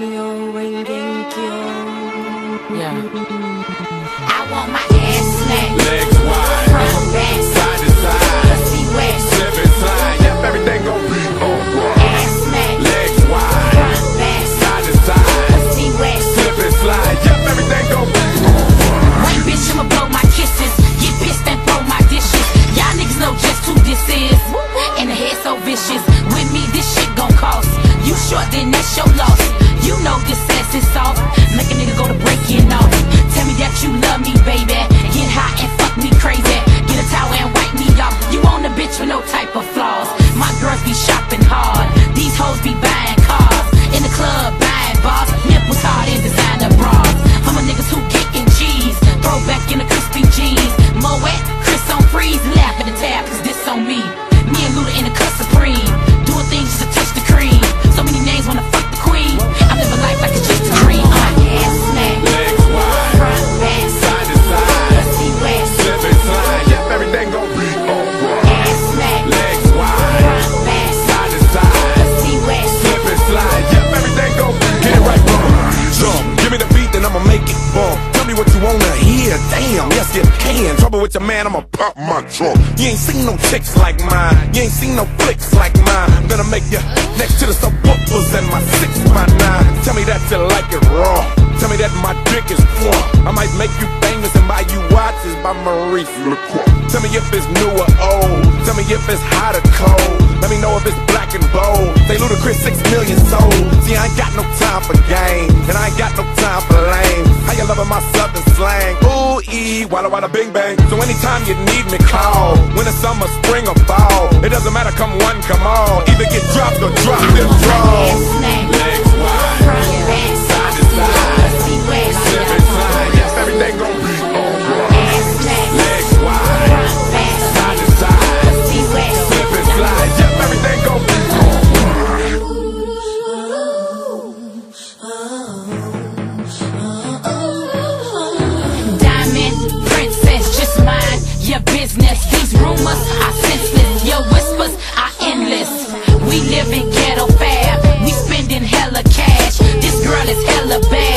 Yeah. I want my ass. Legs wide, back, side to side, pussy wet. everything gon' be. Ass. Legs wide, back, side to side, pussy wet. slip and slide. Everything gon' be. White bitch, I'ma blow my kisses. Get pissed and my dishes. Y'all niggas know just who this is. And the head so vicious. With me, this shit gon' cost. You short, then that's your loss. You know this ass is soft. Make a nigga go to breaking off. Tell me that you love me, baby. Get high and fuck me crazy. Get a towel and wipe me off. You on a bitch with no type of flaws. My girls be shopping hard. These hoes be buying cars. In the club, buying bars. Nipples hard in designer bras. I'm a niggas who getting cheese. Throw back in the crispy jeans. Moet, Chris on freeze. Laugh at the tab, cause this on me. Me and Luda in the cut supreme. Doing things just to Tell me what you wanna hear. Damn, yes you can. Trouble with your man, I'ma pop my trunk. You ain't seen no chicks like mine. You ain't seen no flicks like mine. Gonna make you next to the subwoofers and my six by nine. Tell me that you like it raw. Tell me that my dick is. I might make you famous and buy you watches by Maurice Lacroix. Tell me if it's new or old. Tell me if it's hot or cold. Let me know if it's black and bold. Say Ludacris six million sold. See, I ain't got no time for games, and I ain't got no time for lame. How you loving my southern slang? Ooh, ee, walla walla bing bang. So anytime you need me, call. Winter, summer, spring, or fall. It doesn't matter, come one, come all. Either get dropped or drop them draws. Rumors are senseless, your whispers are endless. We live in ghetto fab, we spending hella cash. This girl is hella bad.